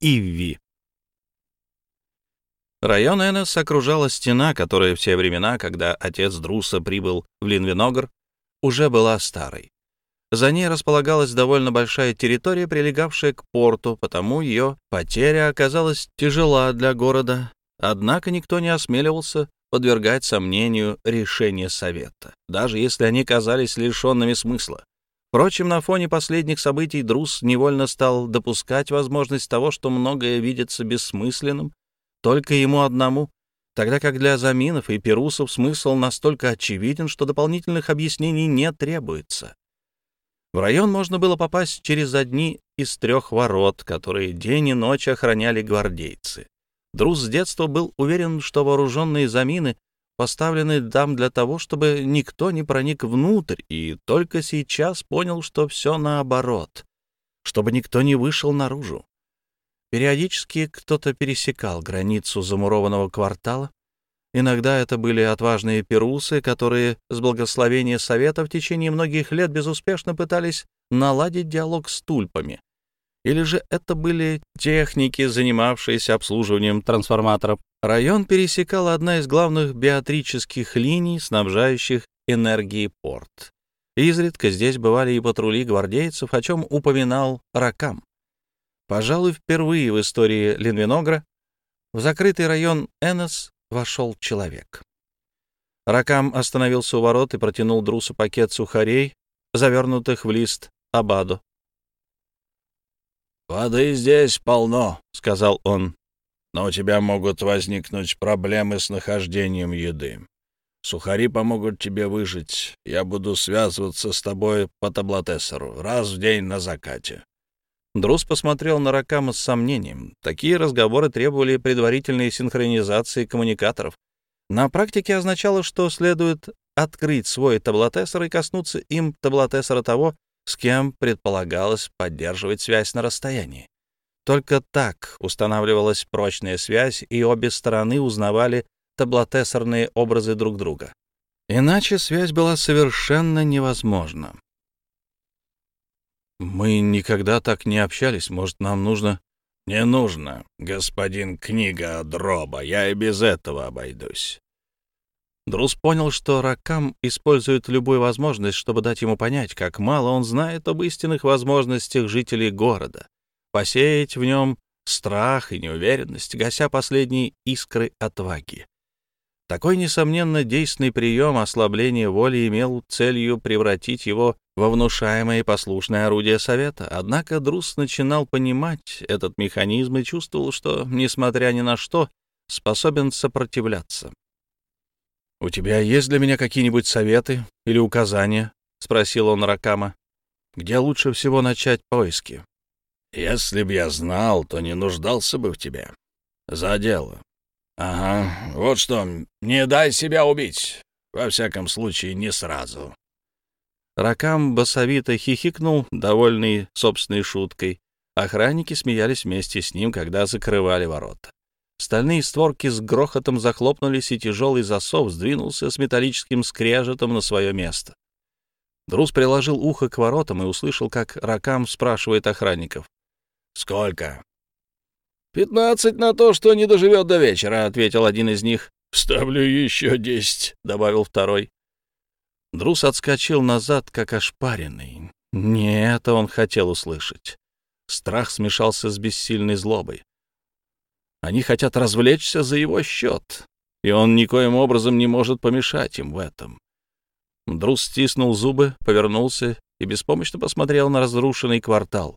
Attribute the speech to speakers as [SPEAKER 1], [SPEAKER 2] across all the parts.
[SPEAKER 1] Ивви. Район Энес окружала стена, которая в те времена, когда отец Друса прибыл в Линвиногр, уже была старой. За ней располагалась довольно большая территория, прилегавшая к порту, потому ее потеря оказалась тяжела для города, однако никто не осмеливался подвергать сомнению решения Совета, даже если они казались лишенными смысла. Впрочем, на фоне последних событий Друс невольно стал допускать возможность того, что многое видится бессмысленным только ему одному, тогда как для заминов и перусов смысл настолько очевиден, что дополнительных объяснений не требуется. В район можно было попасть через одни из трех ворот, которые день и ночь охраняли гвардейцы. Друз с детства был уверен, что вооруженные замины поставлены там для того, чтобы никто не проник внутрь, и только сейчас понял, что все наоборот, чтобы никто не вышел наружу. Периодически кто-то пересекал границу замурованного квартала. Иногда это были отважные перусы, которые с благословения Совета в течение многих лет безуспешно пытались наладить диалог с тульпами. Или же это были техники, занимавшиеся обслуживанием трансформаторов. Район пересекала одна из главных биотрических линий, снабжающих энергией порт. Изредка здесь бывали и патрули гвардейцев, о чем упоминал Ракам. Пожалуй, впервые в истории Линвиногра в закрытый район Энос вошел человек. Ракам остановился у ворот и протянул Друсу пакет сухарей, завернутых в лист абаду.
[SPEAKER 2] «Воды здесь полно», — сказал он, — «но у тебя могут возникнуть проблемы с нахождением еды. Сухари помогут тебе выжить. Я буду связываться с тобой по таблотессору раз в день на закате.
[SPEAKER 1] Друз посмотрел на Ракама с сомнением. Такие разговоры требовали предварительной синхронизации коммуникаторов. На практике означало, что следует открыть свой таблотессор и коснуться им таблотессора того, с кем предполагалось поддерживать связь на расстоянии. Только так устанавливалась прочная связь, и обе стороны узнавали таблотессорные образы друг друга. Иначе связь была совершенно невозможна. Мы никогда так не общались. Может, нам нужно...
[SPEAKER 2] Не нужно, господин книга дроба. Я и без этого обойдусь.
[SPEAKER 1] Друз понял, что Ракам использует любую возможность, чтобы дать ему понять, как мало он знает об истинных возможностях жителей города, посеять в нем страх и неуверенность, гася последние искры отваги. Такой, несомненно, действенный прием ослабления воли имел целью превратить его во внушаемое и послушное орудие Совета. Однако Друс начинал понимать этот механизм и чувствовал, что, несмотря ни на что, способен сопротивляться. «У тебя есть для меня какие-нибудь советы или указания?» — спросил он Ракама. «Где лучше всего начать поиски?»
[SPEAKER 2] «Если б я знал, то не нуждался бы в тебе. За дело. «Ага, вот что, не дай себя убить. Во всяком случае, не сразу».
[SPEAKER 1] Ракам басовито хихикнул, довольный собственной шуткой. Охранники смеялись вместе с ним, когда закрывали ворота. Стальные створки с грохотом захлопнулись, и тяжелый засов сдвинулся с металлическим скрежетом на свое место. Друз приложил ухо к воротам и услышал, как Ракам спрашивает охранников.
[SPEAKER 2] «Сколько?»
[SPEAKER 3] «Пятнадцать на то, что не доживет до вечера», — ответил один из них.
[SPEAKER 2] «Ставлю еще десять», — добавил второй.
[SPEAKER 1] Друс отскочил назад, как ошпаренный. Не это он хотел услышать. Страх смешался с бессильной злобой. Они хотят развлечься за его счет, и он никоим образом не может помешать им в этом. Друс стиснул зубы, повернулся и беспомощно посмотрел на разрушенный квартал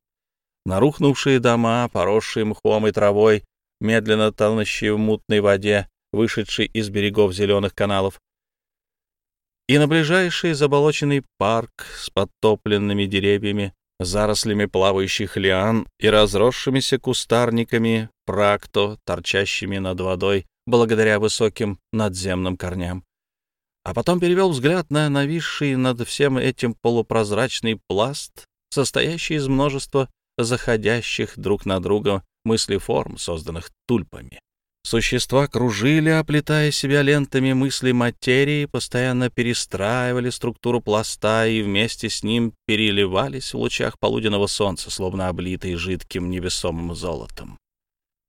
[SPEAKER 1] на рухнувшие дома, поросшие мхом и травой, медленно тонущие в мутной воде, вышедшей из берегов зеленых каналов, и на ближайший заболоченный парк с подтопленными деревьями, зарослями плавающих лиан и разросшимися кустарниками практо, торчащими над водой благодаря высоким надземным корням. А потом перевел взгляд на нависший над всем этим полупрозрачный пласт, состоящий из множества заходящих друг на друга мыслеформ, созданных тульпами. Существа кружили, оплетая себя лентами мысли материи, постоянно перестраивали структуру пласта и вместе с ним переливались в лучах полуденного солнца, словно облитые жидким невесомым золотом.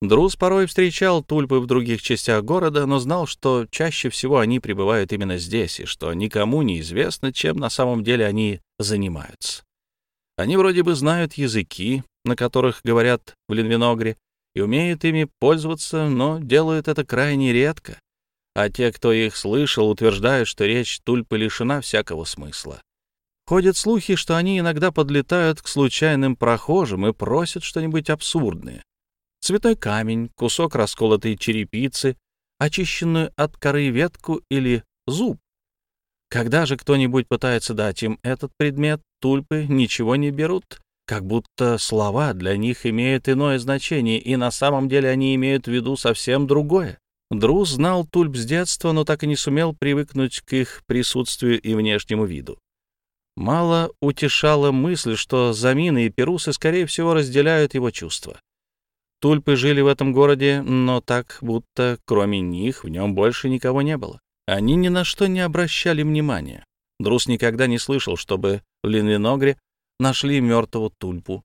[SPEAKER 1] Друз порой встречал тульпы в других частях города, но знал, что чаще всего они пребывают именно здесь, и что никому не известно, чем на самом деле они занимаются. Они вроде бы знают языки, на которых говорят в Линвиногре, и умеют ими пользоваться, но делают это крайне редко. А те, кто их слышал, утверждают, что речь тульпы лишена всякого смысла. Ходят слухи, что они иногда подлетают к случайным прохожим и просят что-нибудь абсурдное цветной камень, кусок расколотой черепицы, очищенную от коры ветку или зуб. Когда же кто-нибудь пытается дать им этот предмет, тульпы ничего не берут, как будто слова для них имеют иное значение, и на самом деле они имеют в виду совсем другое. Друз знал тульп с детства, но так и не сумел привыкнуть к их присутствию и внешнему виду. Мало утешала мысль, что Замины и Перусы, скорее всего, разделяют его чувства. Тульпы жили в этом городе, но так, будто кроме них в нем больше никого не было. Они ни на что не обращали внимания. Друс никогда не слышал, чтобы в Линвиногре нашли мертвого тульпу.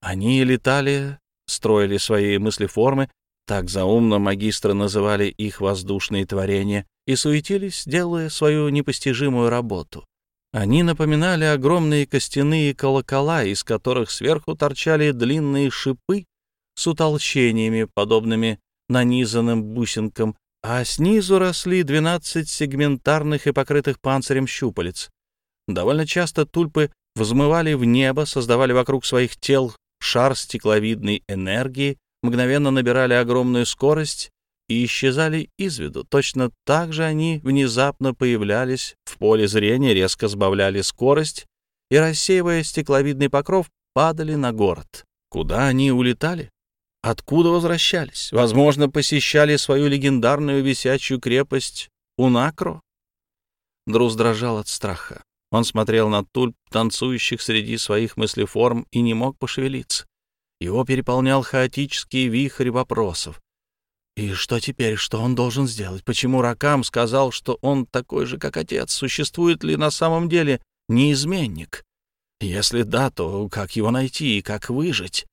[SPEAKER 1] Они летали, строили свои мыслеформы, так заумно магистры называли их воздушные творения, и суетились, делая свою непостижимую работу. Они напоминали огромные костяные колокола, из которых сверху торчали длинные шипы, с утолщениями, подобными нанизанным бусинкам, а снизу росли 12 сегментарных и покрытых панцирем щупалец. Довольно часто тульпы взмывали в небо, создавали вокруг своих тел шар стекловидной энергии, мгновенно набирали огромную скорость и исчезали из виду. Точно так же они внезапно появлялись в поле зрения, резко сбавляли скорость и, рассеивая стекловидный покров, падали на город. Куда они улетали? Откуда возвращались? Возможно, посещали свою легендарную висячую крепость Унакро? Друз дрожал от страха. Он смотрел на тульп, танцующих среди своих мыслеформ, и не мог пошевелиться. Его переполнял хаотический вихрь вопросов. И что теперь? Что он должен сделать? Почему Ракам сказал, что он такой же, как отец? Существует ли на самом деле неизменник? Если да, то как его найти и как выжить?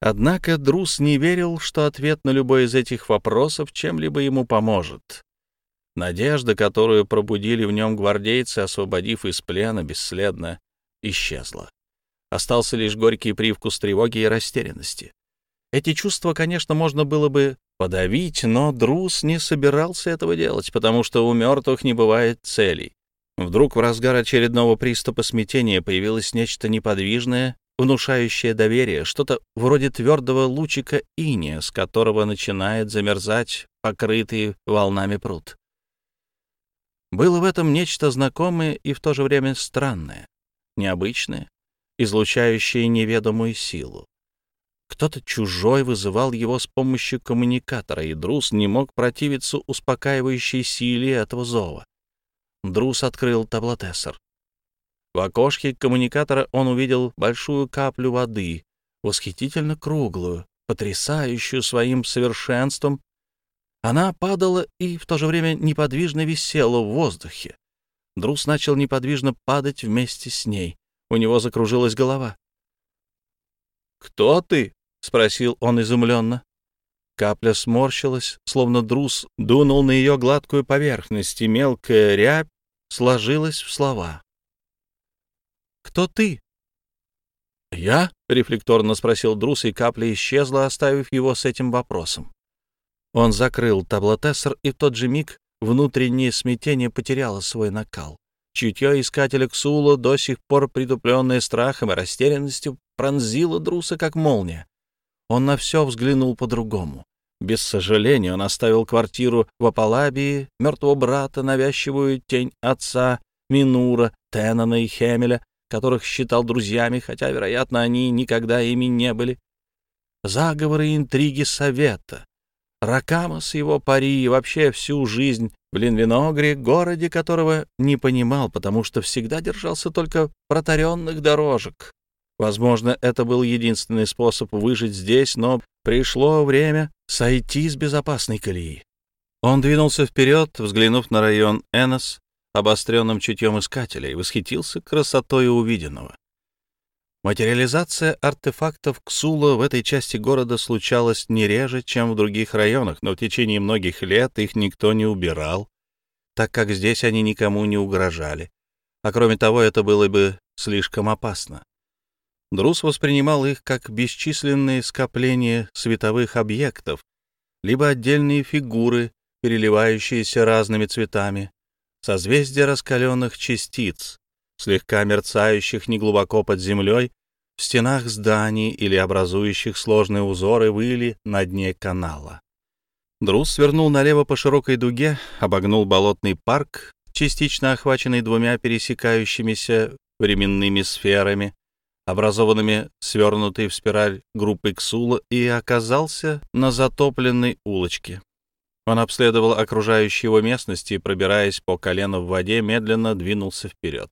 [SPEAKER 1] Однако Друс не верил, что ответ на любой из этих вопросов чем-либо ему поможет. Надежда, которую пробудили в нем гвардейцы, освободив из плена, бесследно исчезла. Остался лишь горький привкус тревоги и растерянности. Эти чувства, конечно, можно было бы подавить, но Друс не собирался этого делать, потому что у мертвых не бывает целей. Вдруг в разгар очередного приступа смятения появилось нечто неподвижное внушающее доверие, что-то вроде твердого лучика иния, с которого начинает замерзать покрытый волнами пруд. Было в этом нечто знакомое и в то же время странное, необычное, излучающее неведомую силу. Кто-то чужой вызывал его с помощью коммуникатора, и Друс не мог противиться успокаивающей силе этого зова. Друс открыл таблотессор. В окошке коммуникатора он увидел большую каплю воды, восхитительно круглую, потрясающую своим совершенством. Она падала и в то же время неподвижно висела в воздухе. Друс начал неподвижно падать вместе с ней. У него закружилась голова. «Кто ты?» — спросил он изумленно. Капля сморщилась, словно Друс дунул на ее гладкую поверхность, и мелкая рябь сложилась в слова. Кто ты?» «Я?» — рефлекторно спросил Друс, и капля исчезла, оставив его с этим вопросом. Он закрыл таблотессор, и в тот же миг внутреннее смятение потеряло свой накал. Чутье искателя Ксула, до сих пор притупленное страхом и растерянностью, пронзило Друса, как молния. Он на все взглянул по-другому. Без сожаления он оставил квартиру в Апалабии, мертвого брата, навязчивую тень отца, Минура, Теннона и Хемеля, которых считал друзьями, хотя, вероятно, они никогда ими не были. Заговоры и интриги совета. Ракама с его пари и вообще всю жизнь в Линвиногре, городе которого не понимал, потому что всегда держался только протаренных дорожек. Возможно, это был единственный способ выжить здесь, но пришло время сойти с безопасной колеи. Он двинулся вперед, взглянув на район Энос, обостренным чутьем искателя и восхитился красотой увиденного. Материализация артефактов Ксула в этой части города случалась не реже, чем в других районах, но в течение многих лет их никто не убирал, так как здесь они никому не угрожали. А кроме того, это было бы слишком опасно. Друз воспринимал их как бесчисленные скопления световых объектов, либо отдельные фигуры, переливающиеся разными цветами, созвездия раскаленных частиц, слегка мерцающих неглубоко под землей, в стенах зданий или образующих сложные узоры выли на дне канала. Друз свернул налево по широкой дуге, обогнул болотный парк, частично охваченный двумя пересекающимися временными сферами, образованными свернутой в спираль группой Ксула, и оказался на затопленной улочке. Он обследовал окружающие его местности и, пробираясь по колено в воде, медленно двинулся вперед.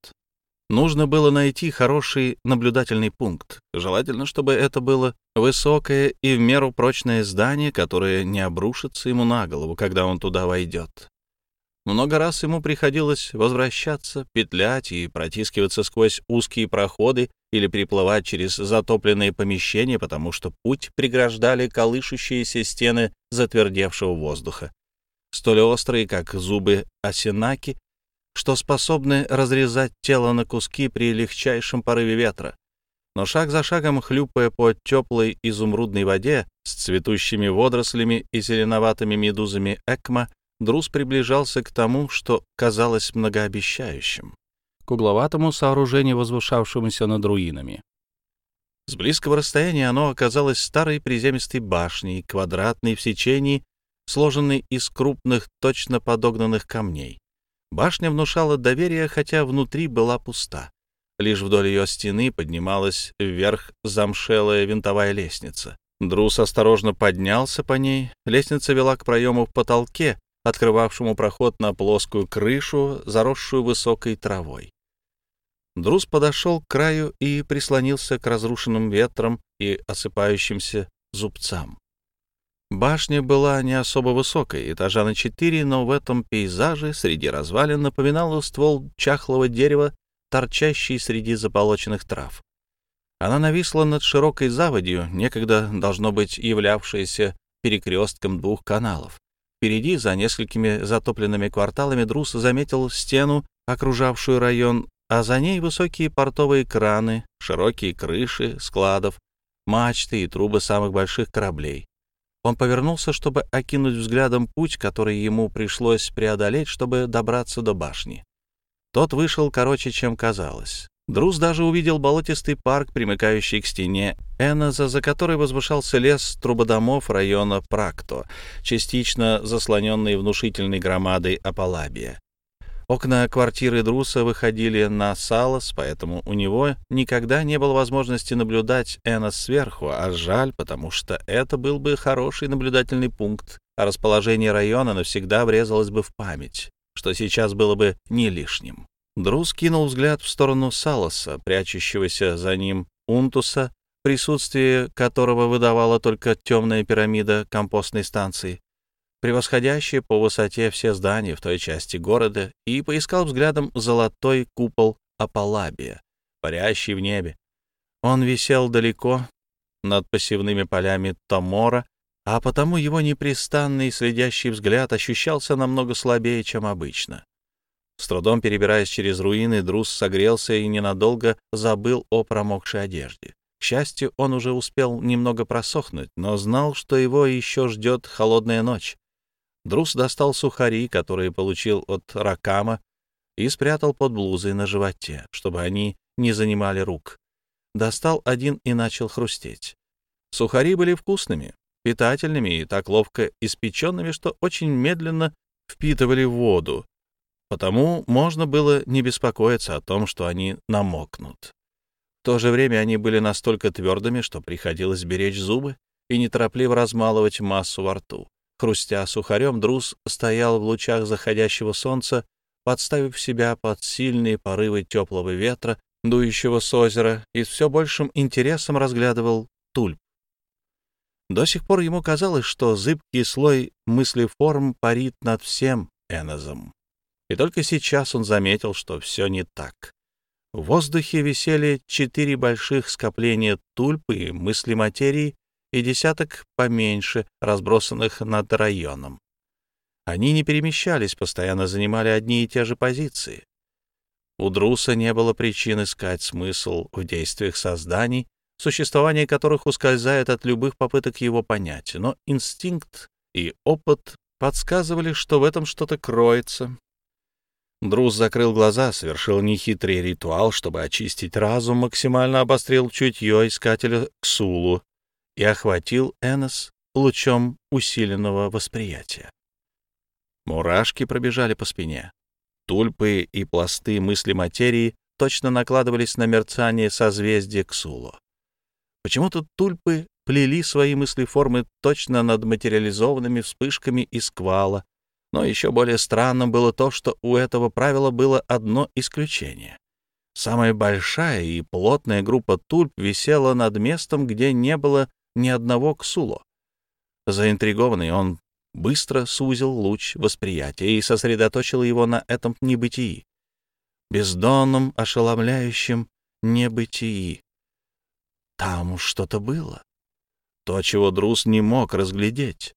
[SPEAKER 1] Нужно было найти хороший наблюдательный пункт. Желательно, чтобы это было высокое и в меру прочное здание, которое не обрушится ему на голову, когда он туда войдет. Много раз ему приходилось возвращаться, петлять и протискиваться сквозь узкие проходы или приплывать через затопленные помещения, потому что путь преграждали колышущиеся стены затвердевшего воздуха, столь острые, как зубы осинаки, что способны разрезать тело на куски при легчайшем порыве ветра. Но шаг за шагом, хлюпая по теплой изумрудной воде с цветущими водорослями и зеленоватыми медузами Экма, Друз приближался к тому, что казалось многообещающим, к угловатому сооружению, возвышавшемуся над руинами. С близкого расстояния оно оказалось старой приземистой башней, квадратной в сечении, сложенной из крупных, точно подогнанных камней. Башня внушала доверие, хотя внутри была пуста. Лишь вдоль ее стены поднималась вверх замшелая винтовая лестница. Друс осторожно поднялся по ней. Лестница вела к проему в потолке, открывавшему проход на плоскую крышу, заросшую высокой травой. Друз подошел к краю и прислонился к разрушенным ветрам и осыпающимся зубцам. Башня была не особо высокой, этажа на четыре, но в этом пейзаже среди развалин напоминала ствол чахлого дерева, торчащий среди заполоченных трав. Она нависла над широкой заводью, некогда, должно быть, являвшейся перекрестком двух каналов. Впереди, за несколькими затопленными кварталами, Друс заметил стену, окружавшую район, а за ней высокие портовые краны, широкие крыши складов, мачты и трубы самых больших кораблей. Он повернулся, чтобы окинуть взглядом путь, который ему пришлось преодолеть, чтобы добраться до башни. Тот вышел короче, чем казалось. Друз даже увидел болотистый парк, примыкающий к стене Эноза, за которой возвышался лес трубодомов района Практо, частично заслоненный внушительной громадой Апалабия. Окна квартиры Друса выходили на Салос, поэтому у него никогда не было возможности наблюдать Эна сверху, а жаль, потому что это был бы хороший наблюдательный пункт, а расположение района навсегда врезалось бы в память, что сейчас было бы не лишним. Друс кинул взгляд в сторону Салоса, прячущегося за ним Унтуса, присутствие которого выдавала только темная пирамида компостной станции превосходящие по высоте все здания в той части города, и поискал взглядом золотой купол Апалабия, парящий в небе. Он висел далеко над посевными полями Томора, а потому его непрестанный следящий взгляд ощущался намного слабее, чем обычно. С трудом перебираясь через руины, Друз согрелся и ненадолго забыл о промокшей одежде. К счастью, он уже успел немного просохнуть, но знал, что его еще ждет холодная ночь. Друс достал сухари, которые получил от Ракама, и спрятал под блузой на животе, чтобы они не занимали рук. Достал один и начал хрустеть. Сухари были вкусными, питательными и так ловко испеченными, что очень медленно впитывали воду, потому можно было не беспокоиться о том, что они намокнут. В то же время они были настолько твердыми, что приходилось беречь зубы и неторопливо размалывать массу во рту. Хрустя сухарем, Друз стоял в лучах заходящего солнца, подставив себя под сильные порывы теплого ветра, дующего с озера, и с все большим интересом разглядывал тульп. До сих пор ему казалось, что зыбкий слой мыслеформ парит над всем Энозом. И только сейчас он заметил, что все не так. В воздухе висели четыре больших скопления тульпы и мысли материи и десяток поменьше, разбросанных над районом. Они не перемещались, постоянно занимали одни и те же позиции. У Друса не было причин искать смысл в действиях созданий, существование которых ускользает от любых попыток его понять, но инстинкт и опыт подсказывали, что в этом что-то кроется. Друз закрыл глаза, совершил нехитрый ритуал, чтобы очистить разум, максимально обострил чутье искателя Ксулу и охватил Энос лучом усиленного восприятия. Мурашки пробежали по спине. Тульпы и пласты мысли материи точно накладывались на мерцание созвездия Ксулу. Почему-то тульпы плели свои мысли формы точно над материализованными вспышками из квала, но еще более странным было то, что у этого правила было одно исключение. Самая большая и плотная группа тульп висела над местом, где не было ни одного ксуло. Заинтригованный он быстро сузил луч восприятия и сосредоточил его на этом небытии, бездонном, ошеломляющем небытии. Там что-то было. То, чего Друз не мог разглядеть.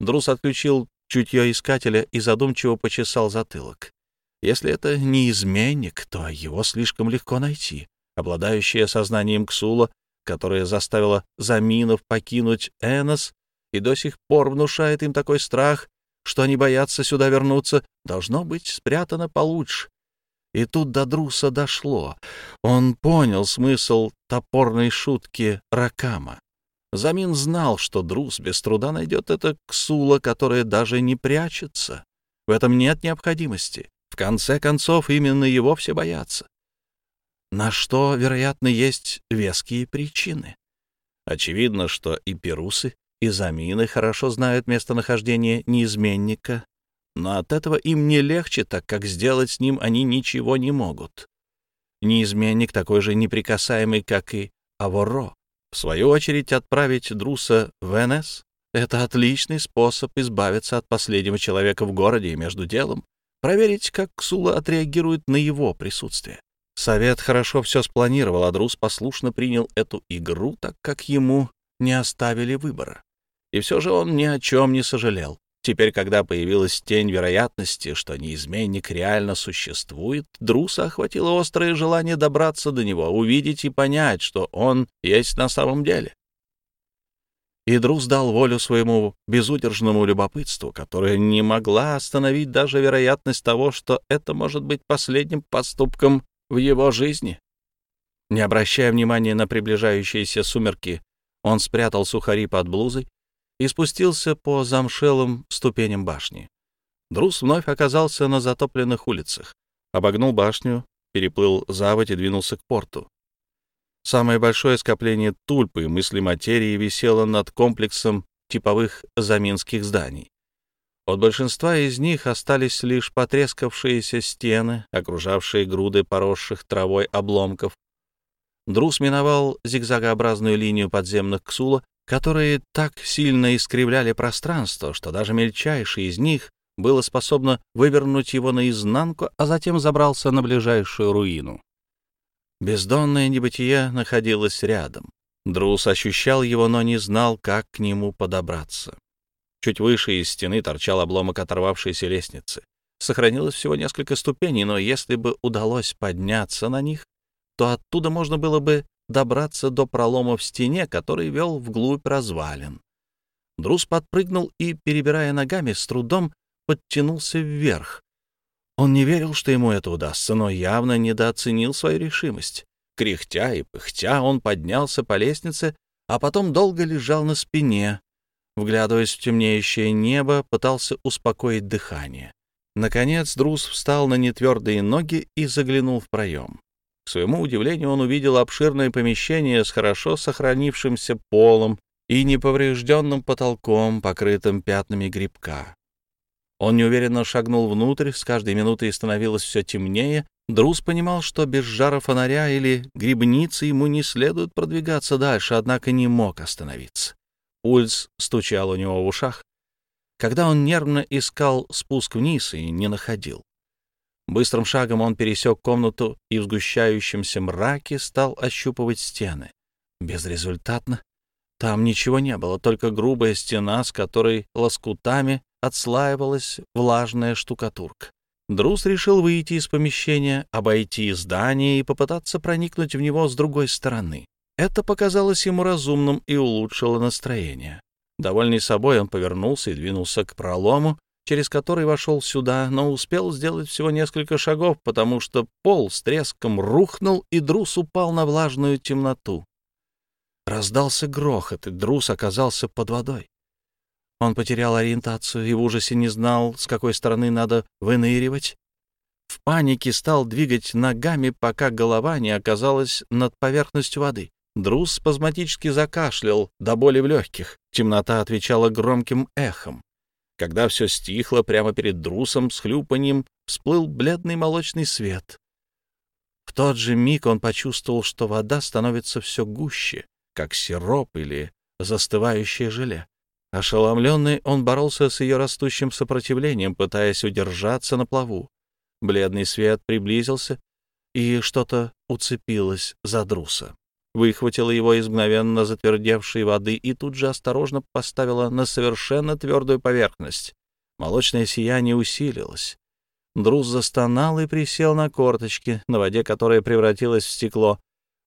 [SPEAKER 1] Друз отключил чутье искателя и задумчиво почесал затылок. Если это не изменник, то его слишком легко найти. Обладающее сознанием Ксула, которое заставило Заминов покинуть Энос и до сих пор внушает им такой страх, что они боятся сюда вернуться, должно быть спрятано получше. И тут до Друса дошло. Он понял смысл топорной шутки Ракама. Замин знал, что Друс без труда найдет это ксула, которая даже не прячется. В этом нет необходимости. В конце концов, именно его все боятся. На что, вероятно, есть веские причины. Очевидно, что и перусы, и замины хорошо знают местонахождение неизменника, но от этого им не легче, так как сделать с ним они ничего не могут. Неизменник такой же неприкасаемый, как и Аворо. В свою очередь, отправить Друса в НС — это отличный способ избавиться от последнего человека в городе и между делом проверить, как Ксула отреагирует на его присутствие. Совет хорошо все спланировал, а Друс послушно принял эту игру, так как ему не оставили выбора. И все же он ни о чем не сожалел. Теперь, когда появилась тень вероятности, что неизменник реально существует, Друса охватило острое желание добраться до него, увидеть и понять, что он есть на самом деле. И Друс дал волю своему безудержному любопытству, которое не могла остановить даже вероятность того, что это может быть последним поступком в его жизни. Не обращая внимания на приближающиеся сумерки, он спрятал сухари под блузой, и спустился по замшелым ступеням башни. Друз вновь оказался на затопленных улицах, обогнул башню, переплыл заводь и двинулся к порту. Самое большое скопление тульпы мысли материи висело над комплексом типовых заминских зданий. От большинства из них остались лишь потрескавшиеся стены, окружавшие груды поросших травой обломков. Друз миновал зигзагообразную линию подземных ксула которые так сильно искривляли пространство, что даже мельчайший из них было способно вывернуть его наизнанку, а затем забрался на ближайшую руину. Бездонное небытие находилось рядом. Друс ощущал его, но не знал, как к нему подобраться. Чуть выше из стены торчал обломок оторвавшейся лестницы. Сохранилось всего несколько ступеней, но если бы удалось подняться на них, то оттуда можно было бы добраться до пролома в стене, который вел вглубь развалин. Друз подпрыгнул и, перебирая ногами, с трудом подтянулся вверх. Он не верил, что ему это удастся, но явно недооценил свою решимость. Кряхтя и пыхтя он поднялся по лестнице, а потом долго лежал на спине. Вглядываясь в темнеющее небо, пытался успокоить дыхание. Наконец Друз встал на нетвердые ноги и заглянул в проем. К своему удивлению, он увидел обширное помещение с хорошо сохранившимся полом и неповрежденным потолком, покрытым пятнами грибка. Он неуверенно шагнул внутрь, с каждой минутой становилось все темнее. Друз понимал, что без жара фонаря или грибницы ему не следует продвигаться дальше, однако не мог остановиться. Пульс стучал у него в ушах, когда он нервно искал спуск вниз и не находил. Быстрым шагом он пересек комнату и в сгущающемся мраке стал ощупывать стены. Безрезультатно. Там ничего не было, только грубая стена, с которой лоскутами отслаивалась влажная штукатурка. Друз решил выйти из помещения, обойти здание и попытаться проникнуть в него с другой стороны. Это показалось ему разумным и улучшило настроение. Довольный собой, он повернулся и двинулся к пролому, через который вошел сюда, но успел сделать всего несколько шагов, потому что пол с треском рухнул, и Друз упал на влажную темноту. Раздался грохот, и Друз оказался под водой. Он потерял ориентацию и в ужасе не знал, с какой стороны надо выныривать. В панике стал двигать ногами, пока голова не оказалась над поверхностью воды. Друз спазматически закашлял до боли в легких. Темнота отвечала громким эхом. Когда все стихло, прямо перед Друсом с хлюпаньем всплыл бледный молочный свет. В тот же миг он почувствовал, что вода становится все гуще, как сироп или застывающее желе. Ошеломленный, он боролся с ее растущим сопротивлением, пытаясь удержаться на плаву. Бледный свет приблизился, и что-то уцепилось за друса. Выхватила его из мгновенно затвердевшей воды и тут же осторожно поставила на совершенно твердую поверхность. Молочное сияние усилилось. Друз застонал и присел на корточки, на воде которая превратилась в стекло.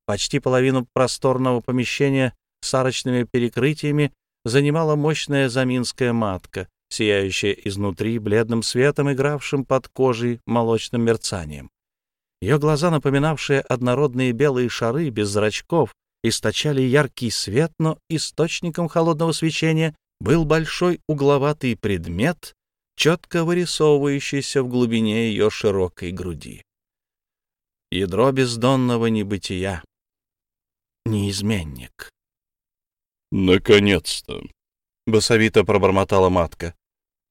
[SPEAKER 1] Почти половину просторного помещения с арочными перекрытиями занимала мощная заминская матка, сияющая изнутри бледным светом, игравшим под кожей молочным мерцанием. Ее глаза, напоминавшие однородные белые шары без зрачков, источали яркий свет, но источником холодного свечения был большой угловатый предмет, четко вырисовывающийся в глубине ее широкой груди. Ядро бездонного небытия. Неизменник.
[SPEAKER 2] «Наконец-то!»
[SPEAKER 1] — басовито пробормотала матка.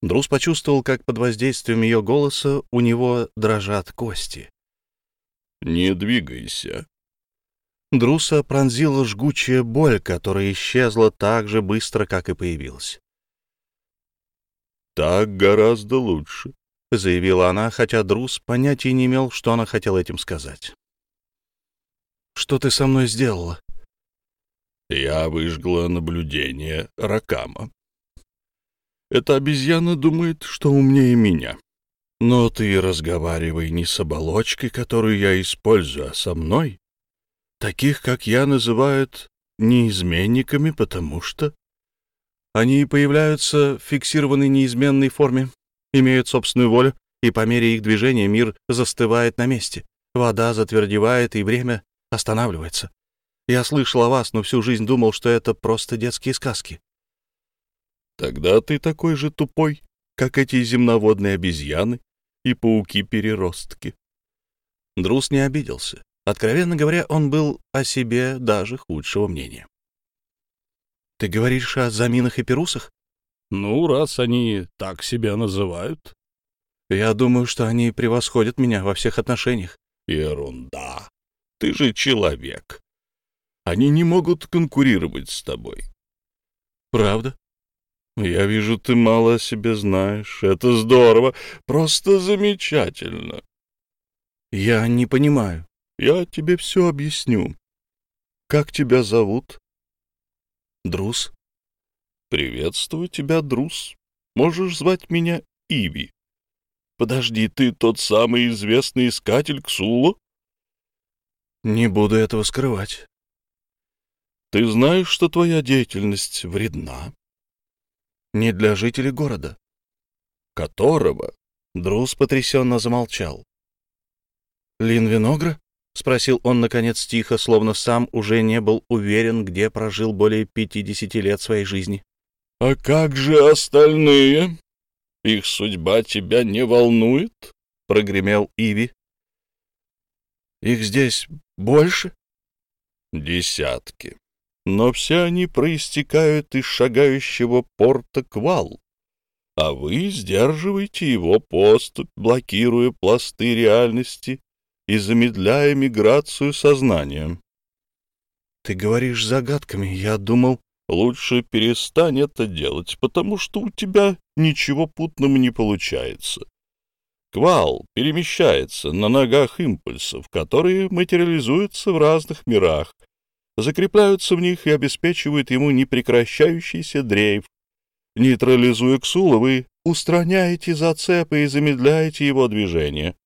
[SPEAKER 1] Друз почувствовал, как под воздействием ее голоса у него дрожат кости.
[SPEAKER 2] «Не двигайся».
[SPEAKER 1] Друса пронзила жгучая боль, которая исчезла так же быстро, как и появилась.
[SPEAKER 2] «Так гораздо лучше», —
[SPEAKER 1] заявила она, хотя Друз понятия не имел, что она хотела этим сказать. «Что ты со мной сделала?»
[SPEAKER 2] Я выжгла наблюдение Ракама. Эта обезьяна думает, что умнее меня. Но ты разговаривай не с оболочкой, которую я использую, а со мной. Таких, как я, называют неизменниками, потому что они появляются в фиксированной неизменной форме, имеют собственную волю, и по мере их движения мир застывает на месте. Вода затвердевает, и время останавливается. Я слышал о вас, но всю жизнь думал, что это просто детские сказки. Тогда ты такой же тупой, как эти земноводные обезьяны и пауки-переростки. Друз не обиделся. Откровенно говоря, он был о себе даже худшего мнения. Ты говоришь о заминах и перусах? Ну, раз они так себя называют.
[SPEAKER 1] Я думаю, что они превосходят меня во всех отношениях.
[SPEAKER 2] Ерунда. Ты же человек. Они не могут конкурировать с тобой.
[SPEAKER 1] Правда?
[SPEAKER 2] Я вижу, ты мало о себе знаешь. Это здорово, просто замечательно.
[SPEAKER 1] Я не понимаю.
[SPEAKER 2] Я тебе все объясню. Как тебя зовут?
[SPEAKER 1] Друз.
[SPEAKER 2] Приветствую тебя, Друз. Можешь звать меня Иви. Подожди, ты тот самый известный искатель Ксула?
[SPEAKER 1] Не буду этого скрывать.
[SPEAKER 2] Ты знаешь, что твоя деятельность вредна?
[SPEAKER 1] Не для жителей города.
[SPEAKER 2] Которого?
[SPEAKER 1] Друз потрясенно замолчал. Лин Виногра? — спросил он, наконец, тихо, словно сам уже не был уверен, где прожил более пятидесяти лет своей жизни.
[SPEAKER 2] — А как же остальные? Их судьба тебя не волнует? — прогремел Иви.
[SPEAKER 1] — Их здесь больше?
[SPEAKER 2] — Десятки но все они проистекают из шагающего порта Квал, а вы сдерживаете его поступь, блокируя пласты реальности и замедляя миграцию сознания.
[SPEAKER 1] Ты говоришь загадками, я думал...
[SPEAKER 2] Лучше перестань это делать, потому что у тебя ничего путного не получается. Квал перемещается на ногах импульсов, которые материализуются в разных мирах, закрепляются в них и обеспечивают ему непрекращающийся дрейф. Нейтрализуя Ксула, вы устраняете зацепы и замедляете его движение.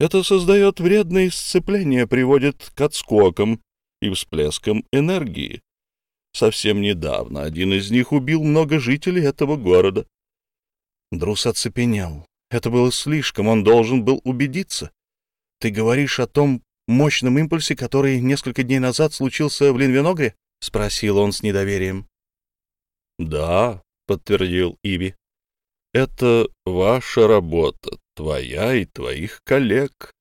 [SPEAKER 2] Это создает вредное сцепление, приводит к отскокам и всплескам энергии. Совсем недавно один из них убил много жителей этого города.
[SPEAKER 1] Друс оцепенел. Это было слишком, он должен был убедиться. Ты говоришь о том мощном импульсе, который несколько дней назад случился в Линвеногре? — спросил он с недоверием.
[SPEAKER 2] — Да, — подтвердил Иви. — Это ваша работа, твоя и твоих коллег,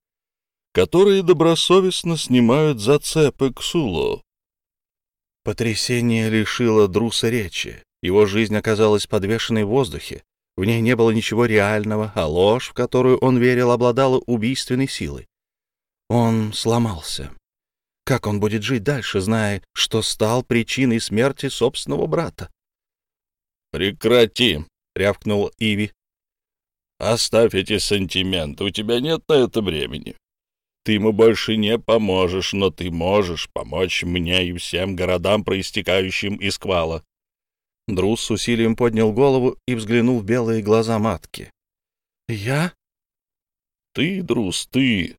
[SPEAKER 2] которые добросовестно снимают зацепы к Сулу.
[SPEAKER 1] Потрясение лишило Друса речи. Его жизнь оказалась подвешенной в воздухе. В ней не было ничего реального, а ложь, в которую он верил, обладала убийственной силой. Он сломался. Как он будет жить дальше, зная, что стал причиной смерти собственного брата?
[SPEAKER 2] «Прекрати!» — рявкнул Иви. «Оставь эти сантименты, у тебя нет на это времени. Ты ему больше не поможешь, но ты можешь помочь мне и всем городам, проистекающим из квала.
[SPEAKER 1] Друз с усилием поднял голову и взглянул в белые глаза матки. «Я?»
[SPEAKER 2] «Ты, Друз, ты.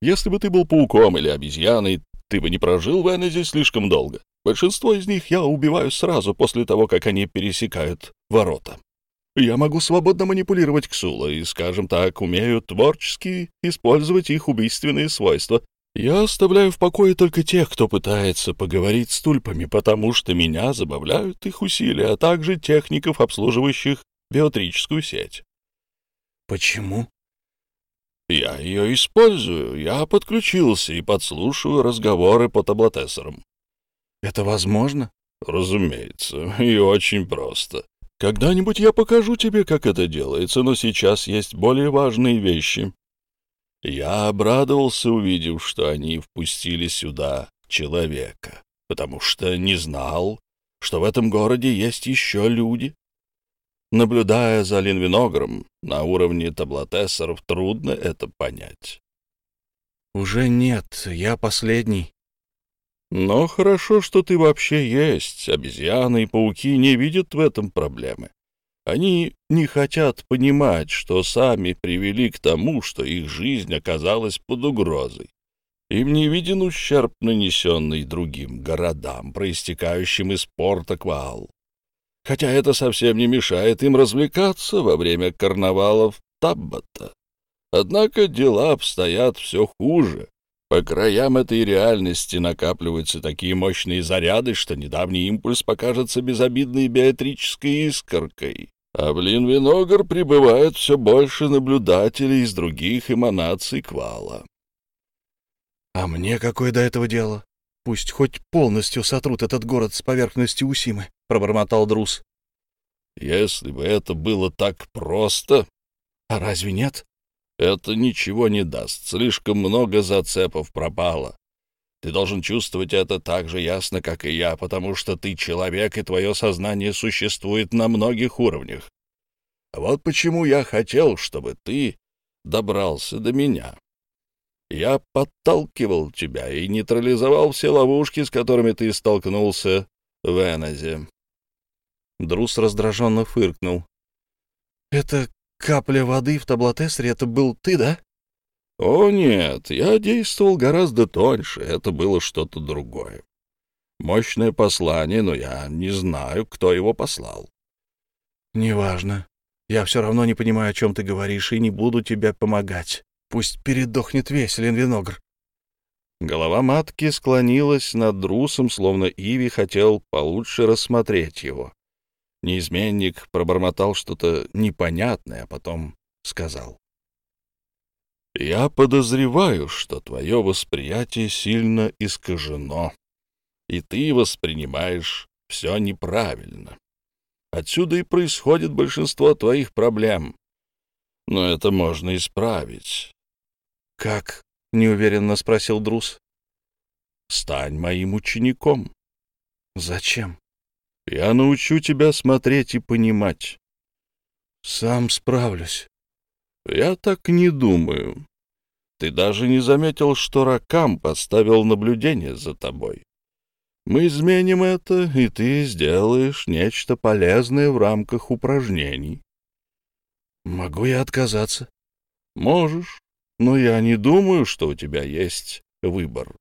[SPEAKER 2] Если бы ты был пауком или обезьяной, ты бы не прожил в Эннезе слишком долго. Большинство из них я убиваю сразу после того, как они пересекают ворота. Я могу свободно манипулировать Ксула и, скажем так, умею творчески использовать их убийственные свойства, я оставляю в покое только тех, кто пытается поговорить с тульпами, потому что меня забавляют их усилия, а также техников, обслуживающих биотрическую сеть.
[SPEAKER 1] Почему?
[SPEAKER 2] Я ее использую. Я подключился и подслушиваю разговоры по таблотессорам.
[SPEAKER 1] Это возможно?
[SPEAKER 2] Разумеется, и очень просто. Когда-нибудь я покажу тебе, как это делается, но сейчас есть более важные вещи. Я обрадовался, увидев, что они впустили сюда человека, потому что не знал, что в этом городе есть еще люди. Наблюдая за Линвиногром на уровне таблотессоров, трудно это понять.
[SPEAKER 1] «Уже нет, я последний».
[SPEAKER 2] «Но хорошо, что ты вообще есть. Обезьяны и пауки не видят в этом проблемы. Они не хотят понимать, что сами привели к тому, что их жизнь оказалась под угрозой. Им не виден ущерб, нанесенный другим городам, проистекающим из порта Квал. Хотя это совсем не мешает им развлекаться во время карнавалов Таббата. Однако дела обстоят все хуже. По краям этой реальности накапливаются такие мощные заряды, что недавний импульс покажется безобидной биотрической искоркой. А в Линвиногар прибывает все больше наблюдателей из других эманаций Квала.
[SPEAKER 1] А мне какое до этого дело? Пусть хоть полностью сотрут этот город с поверхности Усимы, — пробормотал Друз.
[SPEAKER 2] Если бы это было так просто...
[SPEAKER 1] А разве нет?
[SPEAKER 2] Это ничего не даст. Слишком много зацепов пропало. Ты должен чувствовать это так же ясно, как и я, потому что ты человек, и твое сознание существует на многих уровнях. Вот почему я хотел, чтобы ты добрался до меня. Я подталкивал тебя и нейтрализовал все ловушки, с которыми ты столкнулся в Энозе.
[SPEAKER 1] Друс раздраженно фыркнул. — Это Капля воды в таблотесре — это был ты, да?
[SPEAKER 2] О, нет, я действовал гораздо тоньше, это было что-то другое. Мощное послание, но я не знаю, кто его послал.
[SPEAKER 1] Неважно. Я все равно не понимаю, о чем ты говоришь, и не буду тебе помогать. Пусть передохнет весь Ленвиногр.
[SPEAKER 2] Голова матки склонилась над друсом, словно Иви хотел получше рассмотреть его. Неизменник пробормотал что-то непонятное, а потом сказал. «Я подозреваю, что твое восприятие сильно искажено, и ты воспринимаешь все неправильно. Отсюда и происходит большинство твоих проблем. Но это можно исправить».
[SPEAKER 1] «Как?» — неуверенно спросил Друз.
[SPEAKER 2] «Стань моим учеником».
[SPEAKER 1] «Зачем?»
[SPEAKER 2] Я научу тебя смотреть и понимать.
[SPEAKER 1] Сам справлюсь.
[SPEAKER 2] Я так не думаю. Ты даже не заметил, что Ракам поставил наблюдение за тобой. Мы изменим это, и ты сделаешь нечто полезное в рамках упражнений.
[SPEAKER 3] Могу я отказаться?
[SPEAKER 2] Можешь, но я не думаю, что у тебя есть выбор.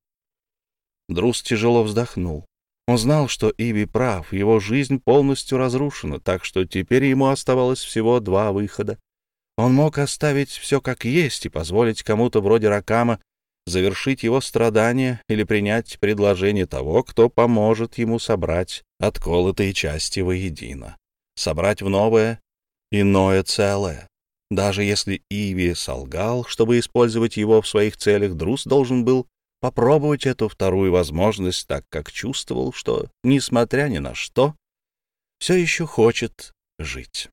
[SPEAKER 1] Друз тяжело вздохнул. Он знал, что Иви прав, его жизнь полностью разрушена, так что теперь ему оставалось всего два выхода. Он мог оставить все как есть и позволить кому-то вроде Ракама завершить его страдания или принять предложение того, кто поможет ему собрать отколотые части воедино, собрать в новое, иное целое. Даже если Иви солгал, чтобы использовать его в своих целях, Друз должен был попробовать эту вторую возможность, так как чувствовал, что, несмотря ни на что, все еще хочет жить.